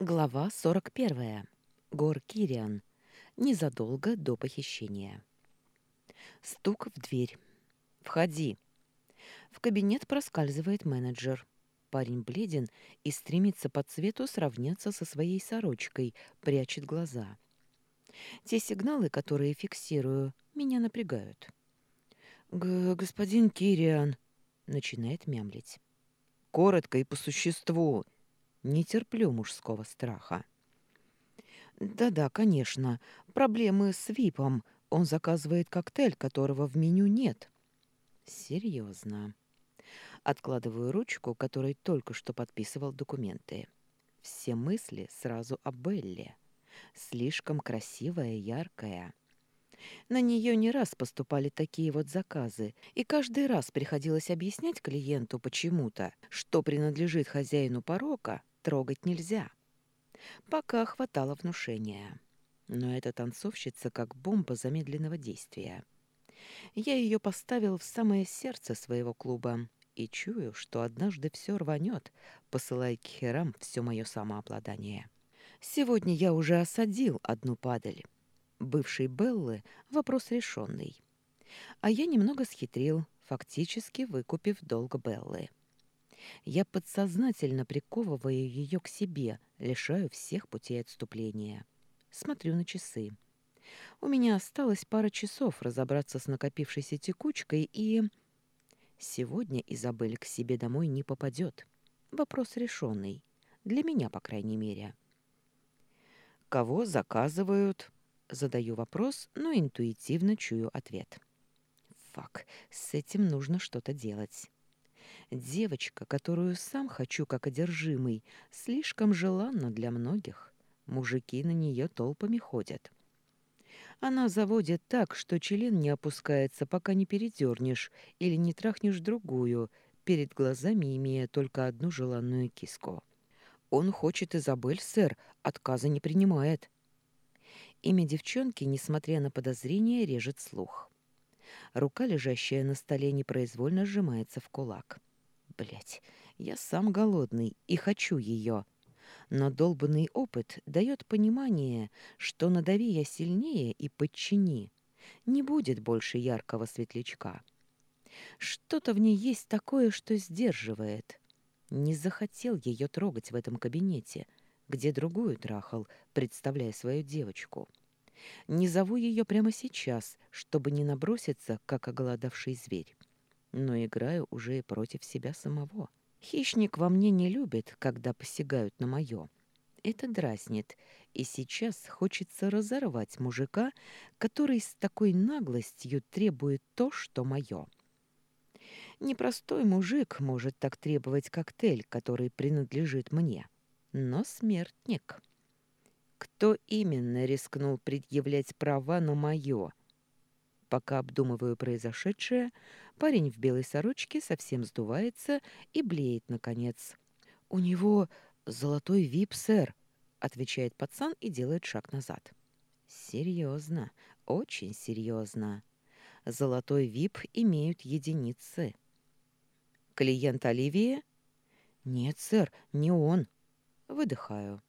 Глава 41. Гор Кириан. Незадолго до похищения. Стук в дверь. «Входи». В кабинет проскальзывает менеджер. Парень бледен и стремится по цвету сравняться со своей сорочкой, прячет глаза. Те сигналы, которые фиксирую, меня напрягают. Г «Господин Кириан», — начинает мямлить. «Коротко и по существу», не терплю мужского страха. Да-да, конечно. Проблемы с ВИПом. Он заказывает коктейль, которого в меню нет. Серьезно. Откладываю ручку, которой только что подписывал документы. Все мысли сразу о Белле. Слишком красивая, яркая. На нее не раз поступали такие вот заказы, и каждый раз приходилось объяснять клиенту почему-то, что принадлежит хозяину порока, трогать нельзя. Пока хватало внушения. Но эта танцовщица как бомба замедленного действия. Я ее поставил в самое сердце своего клуба и чую, что однажды все рванет, посылая к херам все мое самообладание. Сегодня я уже осадил одну падаль. Бывший Беллы вопрос решенный. А я немного схитрил, фактически выкупив долг Беллы. Я подсознательно приковываю ее к себе, лишаю всех путей отступления. Смотрю на часы. У меня осталось пара часов разобраться с накопившейся текучкой, и... Сегодня Изабель к себе домой не попадет. Вопрос решенный. Для меня, по крайней мере. «Кого заказывают?» Задаю вопрос, но интуитивно чую ответ. «Фак, с этим нужно что-то делать». Девочка, которую сам хочу как одержимый, слишком желанна для многих. Мужики на нее толпами ходят. Она заводит так, что член не опускается, пока не передернешь или не трахнешь другую, перед глазами имея только одну желанную киску. Он хочет Изабель, сэр, отказа не принимает. Имя девчонки, несмотря на подозрения, режет слух. Рука, лежащая на столе, непроизвольно сжимается в кулак. Блять, я сам голодный и хочу ее. Но долбанный опыт дает понимание, что надави я сильнее и подчини. Не будет больше яркого светлячка. Что-то в ней есть такое, что сдерживает. Не захотел ее трогать в этом кабинете, где другую трахал, представляя свою девочку. Не зову ее прямо сейчас, чтобы не наброситься, как оголодавший зверь но играю уже и против себя самого. Хищник во мне не любит, когда посягают на мое. Это дразнит, и сейчас хочется разорвать мужика, который с такой наглостью требует то, что мое. Непростой мужик может так требовать коктейль, который принадлежит мне, но смертник. Кто именно рискнул предъявлять права на мое? Пока обдумываю произошедшее, Парень в белой сорочке совсем сдувается и блеет, наконец. «У него золотой вип, сэр», — отвечает пацан и делает шаг назад. «Серьезно, очень серьезно. Золотой вип имеют единицы». «Клиент Оливии?» «Нет, сэр, не он». Выдыхаю.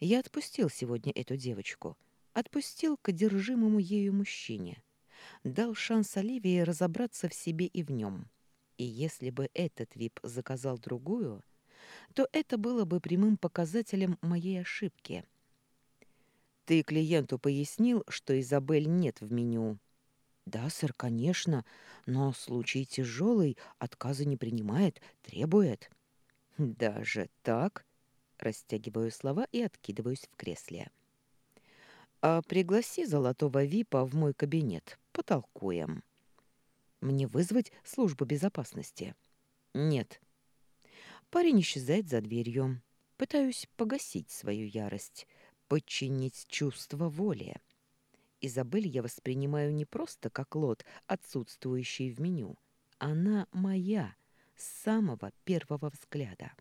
Я отпустил сегодня эту девочку. Отпустил к одержимому ею мужчине дал шанс Оливии разобраться в себе и в нем. И если бы этот ВИП заказал другую, то это было бы прямым показателем моей ошибки. «Ты клиенту пояснил, что Изабель нет в меню?» «Да, сэр, конечно, но случай тяжелый, отказа не принимает, требует». «Даже так?» Растягиваю слова и откидываюсь в кресле. «А пригласи золотого випа в мой кабинет потолкуем. Мне вызвать службу безопасности? Нет. Парень исчезает за дверью. Пытаюсь погасить свою ярость, подчинить чувство воли. Изабель я воспринимаю не просто как лот, отсутствующий в меню. Она моя с самого первого взгляда.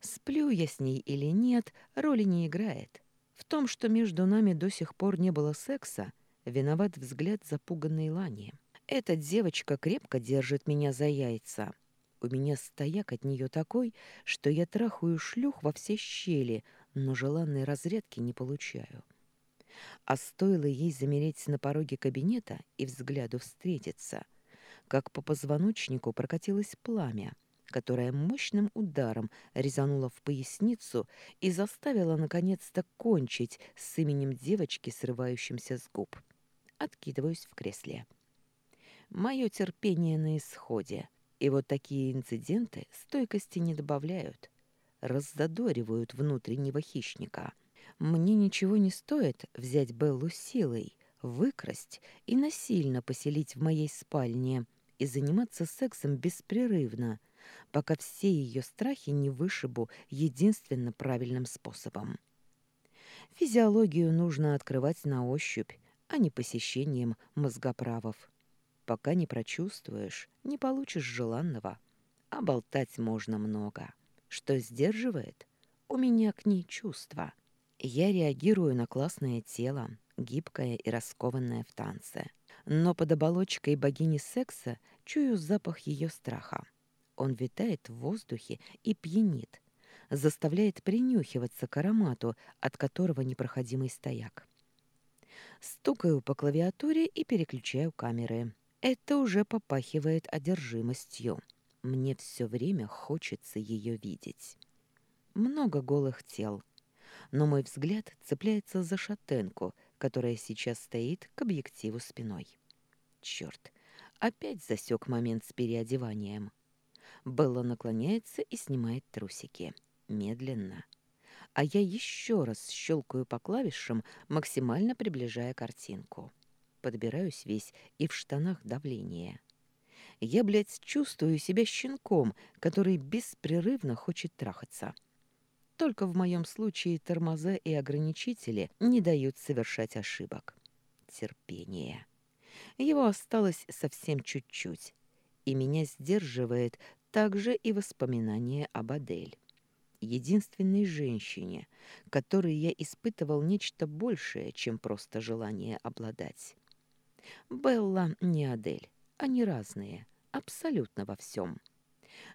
Сплю я с ней или нет, роли не играет. В том, что между нами до сих пор не было секса, Виноват взгляд запуганной Лани. Эта девочка крепко держит меня за яйца. У меня стояк от нее такой, что я трахаю шлюх во все щели, но желанной разрядки не получаю. А стоило ей замереть на пороге кабинета и взгляду встретиться, как по позвоночнику прокатилось пламя, которое мощным ударом резануло в поясницу и заставило наконец-то кончить с именем девочки, срывающимся с губ. Откидываюсь в кресле. Мое терпение на исходе, и вот такие инциденты стойкости не добавляют, раззадоривают внутреннего хищника. Мне ничего не стоит взять Беллу силой, выкрасть и насильно поселить в моей спальне и заниматься сексом беспрерывно, пока все ее страхи не вышибу единственно правильным способом. Физиологию нужно открывать на ощупь, а не посещением мозгоправов. Пока не прочувствуешь, не получишь желанного. А болтать можно много. Что сдерживает? У меня к ней чувства. Я реагирую на классное тело, гибкое и раскованное в танце. Но под оболочкой богини секса чую запах ее страха. Он витает в воздухе и пьянит, заставляет принюхиваться к аромату, от которого непроходимый стояк. Стукаю по клавиатуре и переключаю камеры. Это уже попахивает одержимостью. Мне все время хочется ее видеть. Много голых тел, но мой взгляд цепляется за шатенку, которая сейчас стоит к объективу спиной. Черт, опять засек момент с переодеванием. Белла наклоняется и снимает трусики. Медленно. А я еще раз щелкаю по клавишам, максимально приближая картинку подбираюсь весь и в штанах давление. Я, блядь, чувствую себя щенком, который беспрерывно хочет трахаться. Только в моем случае тормоза и ограничители не дают совершать ошибок. Терпение. Его осталось совсем чуть-чуть, и меня сдерживает также и воспоминание об Адель единственной женщине, которой я испытывал нечто большее, чем просто желание обладать. Белла не Адель. Они разные, абсолютно во всем.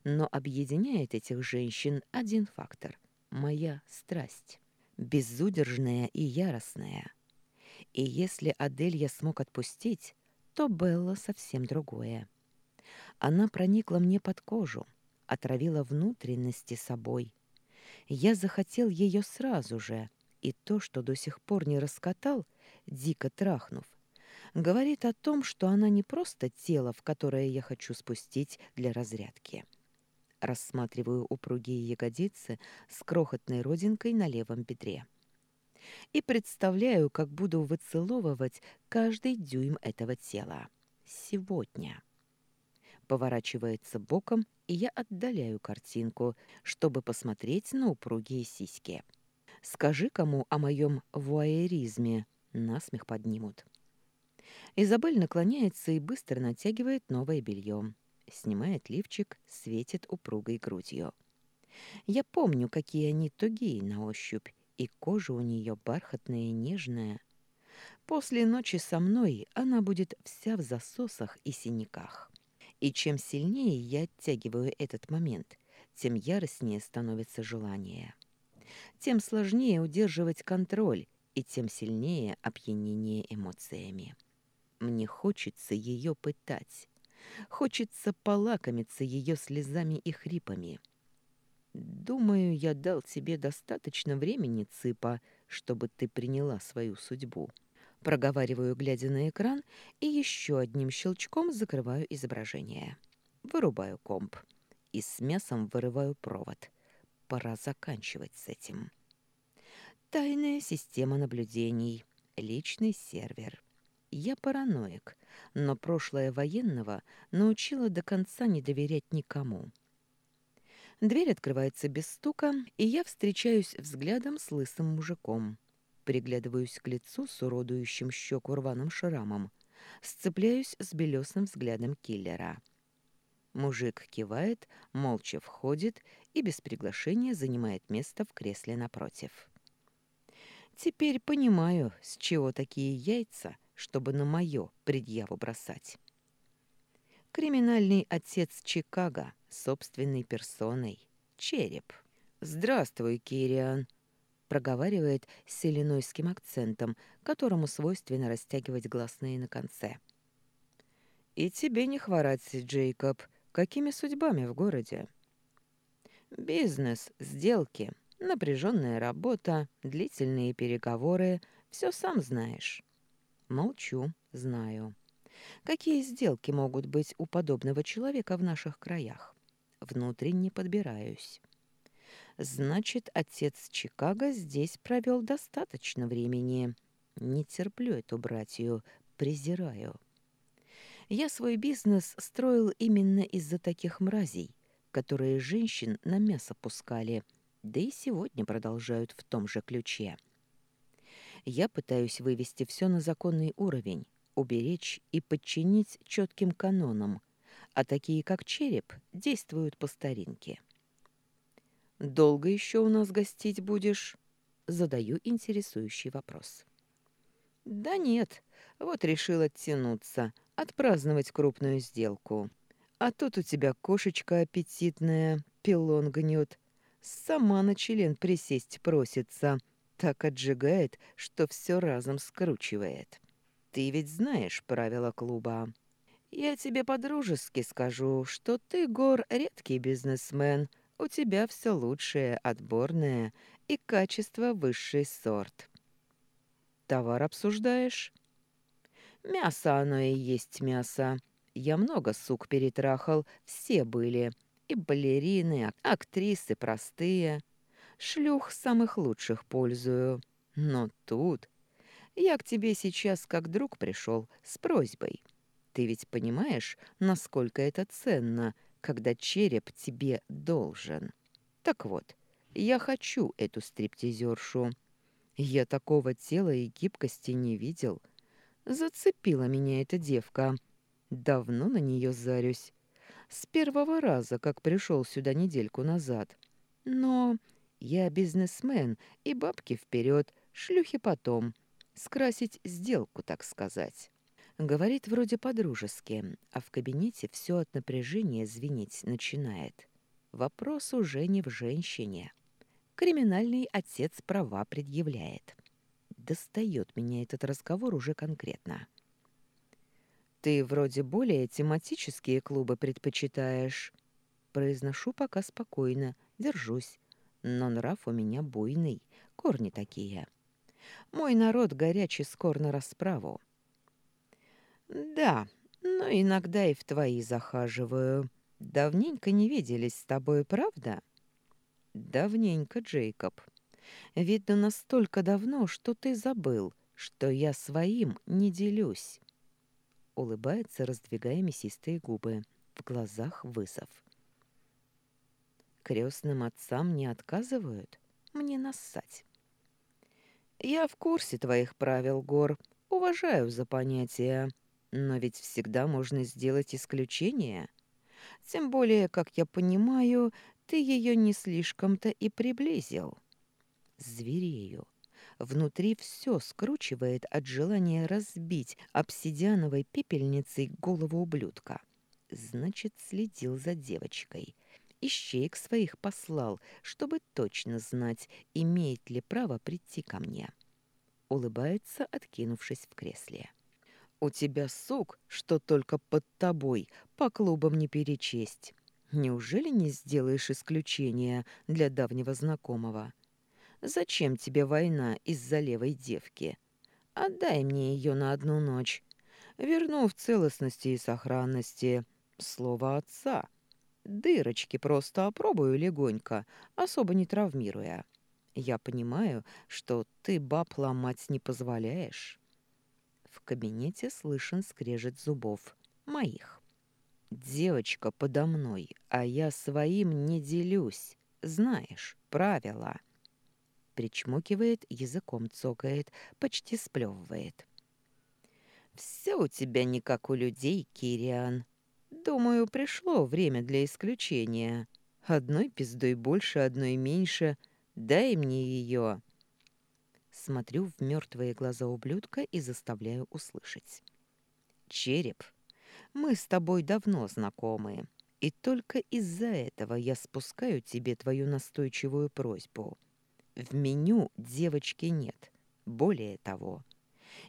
Но объединяет этих женщин один фактор — моя страсть. Безудержная и яростная. И если Адель я смог отпустить, то Белла совсем другое. Она проникла мне под кожу, отравила внутренности собой. Я захотел ее сразу же, и то, что до сих пор не раскатал, дико трахнув, говорит о том, что она не просто тело, в которое я хочу спустить для разрядки. Рассматриваю упругие ягодицы с крохотной родинкой на левом бедре. И представляю, как буду выцеловывать каждый дюйм этого тела. Сегодня. Поворачивается боком, и я отдаляю картинку, чтобы посмотреть на упругие сиськи. Скажи кому о моем вуайеризме, насмех поднимут. Изабель наклоняется и быстро натягивает новое белье. Снимает лифчик, светит упругой грудью. Я помню, какие они тугие на ощупь, и кожа у нее бархатная и нежная. После ночи со мной она будет вся в засосах и синяках. И чем сильнее я оттягиваю этот момент, тем яростнее становится желание. Тем сложнее удерживать контроль, и тем сильнее опьянение эмоциями. Мне хочется ее пытать. Хочется полакомиться ее слезами и хрипами. Думаю, я дал тебе достаточно времени, Цыпа, чтобы ты приняла свою судьбу. Проговариваю, глядя на экран, и еще одним щелчком закрываю изображение. Вырубаю комп и с мясом вырываю провод. Пора заканчивать с этим. Тайная система наблюдений. Личный сервер. Я параноик, но прошлое военного научило до конца не доверять никому. Дверь открывается без стука, и я встречаюсь взглядом с лысым мужиком. Приглядываюсь к лицу с уродующим щеку рваным шрамом. Сцепляюсь с белесым взглядом киллера. Мужик кивает, молча входит и без приглашения занимает место в кресле напротив. Теперь понимаю, с чего такие яйца — чтобы на мое предъяву бросать. Криминальный отец Чикаго, собственной персоной, череп. «Здравствуй, Кириан!» Проговаривает с иллинойским акцентом, которому свойственно растягивать гласные на конце. «И тебе не хворать, Джейкоб. Какими судьбами в городе?» «Бизнес, сделки, напряженная работа, длительные переговоры. Все сам знаешь». «Молчу, знаю». Какие сделки могут быть у подобного человека в наших краях? Внутренне подбираюсь. Значит, отец Чикаго здесь провел достаточно времени. Не терплю эту братью, презираю. Я свой бизнес строил именно из-за таких мразей, которые женщин на мясо пускали, да и сегодня продолжают в том же ключе. Я пытаюсь вывести все на законный уровень, уберечь и подчинить четким канонам, а такие, как череп, действуют по старинке. «Долго еще у нас гостить будешь?» Задаю интересующий вопрос. «Да нет, вот решил оттянуться, отпраздновать крупную сделку. А тут у тебя кошечка аппетитная, пилон гнет. Сама на член присесть просится, так отжигает, что все разом скручивает. Ты ведь знаешь правила клуба. Я тебе по-дружески скажу, что ты, Гор, редкий бизнесмен, у тебя все лучшее, отборное и качество высший сорт. Товар обсуждаешь? Мясо оно и есть мясо. Я много сук перетрахал, все были. И балерины, актрисы простые. Шлюх самых лучших пользую. Но тут... Я к тебе сейчас как друг пришел с просьбой. Ты ведь понимаешь, насколько это ценно — когда череп тебе должен. Так вот, я хочу эту стриптизершу. Я такого тела и гибкости не видел. Зацепила меня эта девка. Давно на нее зарюсь. С первого раза, как пришел сюда недельку назад. Но я бизнесмен, и бабки вперед, шлюхи потом. Скрасить сделку, так сказать. Говорит вроде по-дружески, а в кабинете все от напряжения звенеть начинает. Вопрос уже не в женщине. Криминальный отец права предъявляет. Достает меня этот разговор уже конкретно. «Ты вроде более тематические клубы предпочитаешь». Произношу пока спокойно, держусь. Но нрав у меня буйный, корни такие. Мой народ горячий скор на расправу. «Да, но иногда и в твои захаживаю. Давненько не виделись с тобой, правда?» «Давненько, Джейкоб. Видно, настолько давно, что ты забыл, что я своим не делюсь». Улыбается, раздвигая мясистые губы. В глазах вызов. Крестным отцам не отказывают? Мне нассать. Я в курсе твоих правил, Гор. Уважаю за понятия. Но ведь всегда можно сделать исключение. Тем более, как я понимаю, ты ее не слишком-то и приблизил. Зверею. Внутри все скручивает от желания разбить обсидиановой пепельницей голову ублюдка. Значит, следил за девочкой. Ищеек своих послал, чтобы точно знать, имеет ли право прийти ко мне. Улыбается, откинувшись в кресле. У тебя сук, что только под тобой, по клубам не перечесть. Неужели не сделаешь исключения для давнего знакомого? Зачем тебе война из-за левой девки? Отдай мне ее на одну ночь. Верну в целостности и сохранности. Слово отца. Дырочки просто опробую легонько, особо не травмируя. Я понимаю, что ты баб ломать не позволяешь. В кабинете слышен скрежет зубов. Моих. «Девочка подо мной, а я своим не делюсь. Знаешь, правила». Причмокивает, языком цокает, почти сплевывает. «Все у тебя не как у людей, Кириан. Думаю, пришло время для исключения. Одной пиздой больше, одной меньше. Дай мне ее». Смотрю в мертвые глаза ублюдка и заставляю услышать. «Череп, мы с тобой давно знакомы, и только из-за этого я спускаю тебе твою настойчивую просьбу. В меню девочки нет. Более того,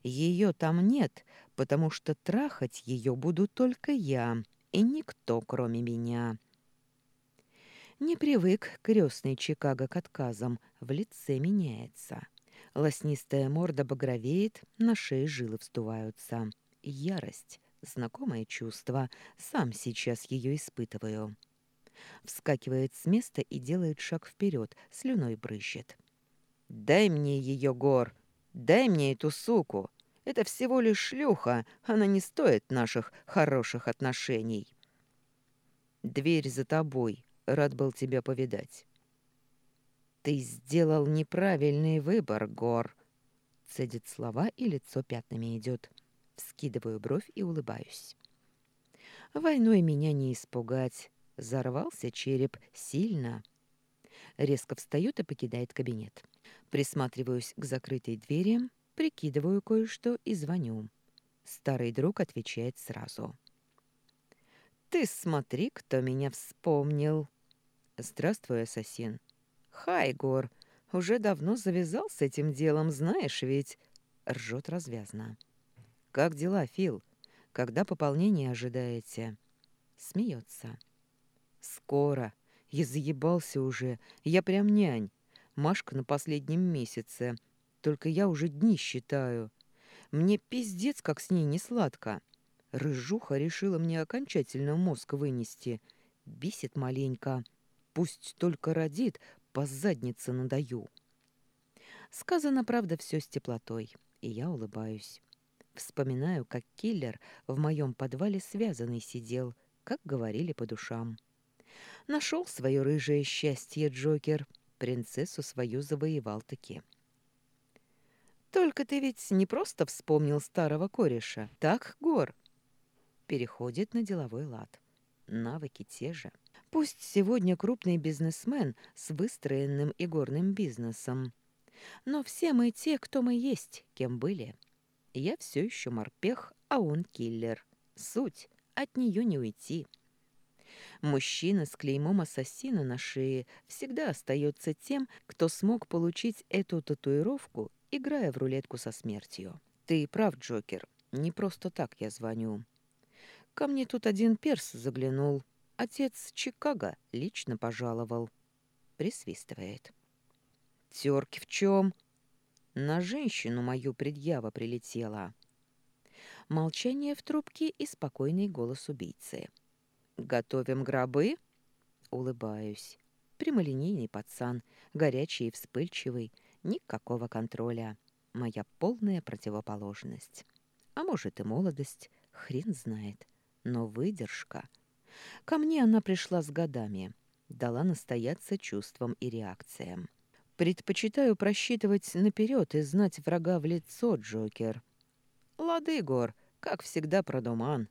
ее там нет, потому что трахать ее буду только я и никто, кроме меня. Не привык крестный Чикаго к отказам, в лице меняется. Лоснистая морда багровеет, на шее жилы вздуваются. Ярость, знакомое чувство, сам сейчас ее испытываю. Вскакивает с места и делает шаг вперед, слюной брызжет. «Дай мне ее, Гор! Дай мне эту суку! Это всего лишь шлюха, она не стоит наших хороших отношений!» «Дверь за тобой!» Рад был тебя повидать. Ты сделал неправильный выбор, Гор. Цедит слова, и лицо пятнами идет. Вскидываю бровь и улыбаюсь. Войной меня не испугать. Зарвался череп сильно. Резко встает и покидает кабинет. Присматриваюсь к закрытой двери, прикидываю кое-что и звоню. Старый друг отвечает сразу. «Ты смотри, кто меня вспомнил!» «Здравствуй, ассасин». «Хай, Гор, уже давно завязал с этим делом, знаешь ведь?» Ржет развязно. «Как дела, Фил? Когда пополнение ожидаете?» Смеется. «Скоро. Я заебался уже. Я прям нянь. Машка на последнем месяце. Только я уже дни считаю. Мне пиздец, как с ней не сладко. Рыжуха решила мне окончательно мозг вынести. Бесит маленько. Пусть только родит, по заднице надаю. Сказано, правда, все с теплотой, и я улыбаюсь. Вспоминаю, как киллер в моем подвале связанный сидел, как говорили по душам. Нашел свое рыжее счастье Джокер, принцессу свою завоевал-таки. «Только ты ведь не просто вспомнил старого кореша, так, Гор?» Переходит на деловой лад. Навыки те же. Пусть сегодня крупный бизнесмен с выстроенным игорным бизнесом. Но все мы те, кто мы есть, кем были. Я все еще морпех, а он киллер. Суть, от нее не уйти. Мужчина с клеймом ассасина на шее всегда остается тем, кто смог получить эту татуировку, играя в рулетку со смертью. Ты прав, Джокер, не просто так я звоню. Ко мне тут один перс заглянул, Отец Чикаго лично пожаловал. Присвистывает. Терки в чем? На женщину мою предъява прилетела. Молчание в трубке и спокойный голос убийцы. «Готовим гробы?» Улыбаюсь. Прямолинейный пацан, горячий и вспыльчивый, никакого контроля. Моя полная противоположность. А может и молодость, хрен знает. Но выдержка Ко мне она пришла с годами, дала настояться чувствам и реакциям. Предпочитаю просчитывать наперед и знать врага в лицо, Джокер. Лады, Гор, как всегда, продуман.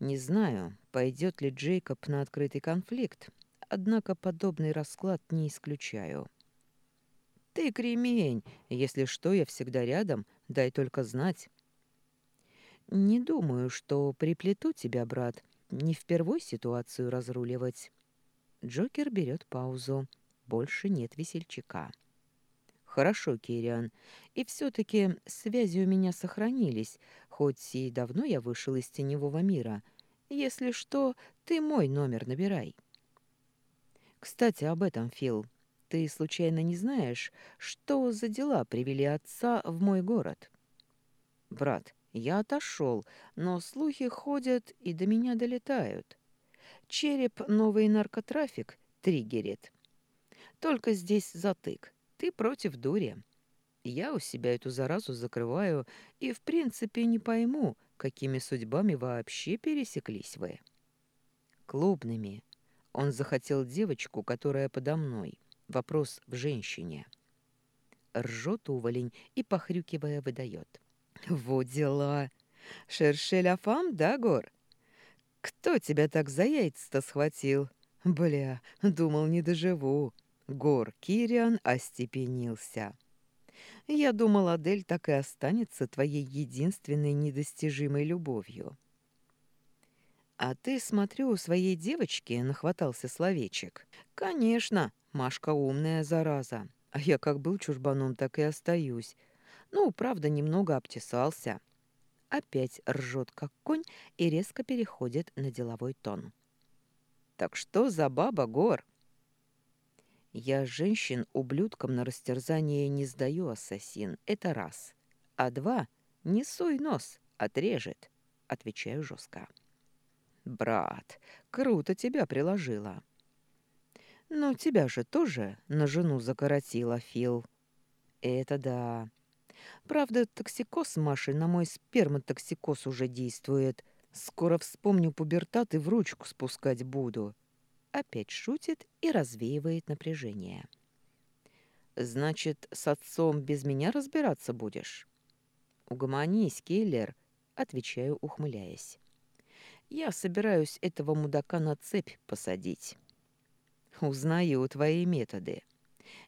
Не знаю, пойдет ли Джейкоб на открытый конфликт, однако подобный расклад не исключаю. Ты кремень, если что, я всегда рядом, дай только знать. Не думаю, что приплету тебя, брат, не впервой ситуацию разруливать. Джокер берет паузу. Больше нет весельчака. Хорошо, Кириан. И все-таки связи у меня сохранились, хоть и давно я вышел из теневого мира. Если что, ты мой номер набирай. Кстати, об этом, Фил. Ты случайно не знаешь, что за дела привели отца в мой город? Брат, я отошел, но слухи ходят и до меня долетают. Череп новый наркотрафик триггерит. Только здесь затык. Ты против дури. Я у себя эту заразу закрываю и, в принципе, не пойму, какими судьбами вообще пересеклись вы. Клубными. Он захотел девочку, которая подо мной. Вопрос в женщине. Ржет уволень и, похрюкивая, выдает. Вот дела. Шершель Афам, да, Гор? Кто тебя так за яйца-то схватил? Бля, думал, не доживу. Гор Кириан остепенился. Я думал, Адель так и останется твоей единственной недостижимой любовью. А ты, смотрю, у своей девочки нахватался словечек. Конечно, Машка умная зараза. А я как был чужбаном, так и остаюсь. Ну, правда, немного обтесался. Опять ржет, как конь, и резко переходит на деловой тон. «Так что за баба, Гор?» «Я женщин ублюдкам на растерзание не сдаю, ассасин, это раз. А два — не суй нос, отрежет», — отвечаю жестко. «Брат, круто тебя приложила». «Но тебя же тоже на жену закоротила, Фил». «Это да. Правда, токсикоз Маши на мой сперматоксикоз уже действует. Скоро вспомню пубертат и в ручку спускать буду». Опять шутит и развеивает напряжение. «Значит, с отцом без меня разбираться будешь?» «Угомонись, киллер», — отвечаю, ухмыляясь. «Я собираюсь этого мудака на цепь посадить». Узнаю твои методы.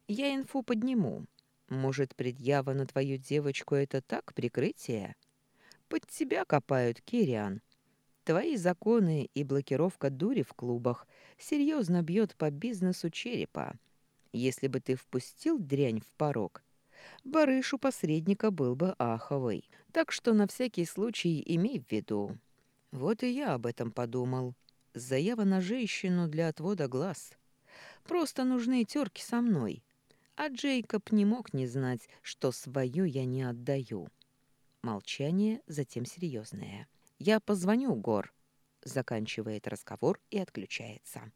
Я инфу подниму. Может, предъява на твою девочку — это так, прикрытие? Под тебя копают, Кириан. Твои законы и блокировка дури в клубах серьезно бьет по бизнесу черепа. Если бы ты впустил дрянь в порог, барыш посредника был бы аховый. Так что на всякий случай имей в виду. Вот и я об этом подумал. Заява на женщину для отвода глаз. Просто нужны терки со мной. А Джейкоб не мог не знать, что свою я не отдаю. Молчание, затем серьезное. «Я позвоню, Гор», — заканчивает разговор и отключается.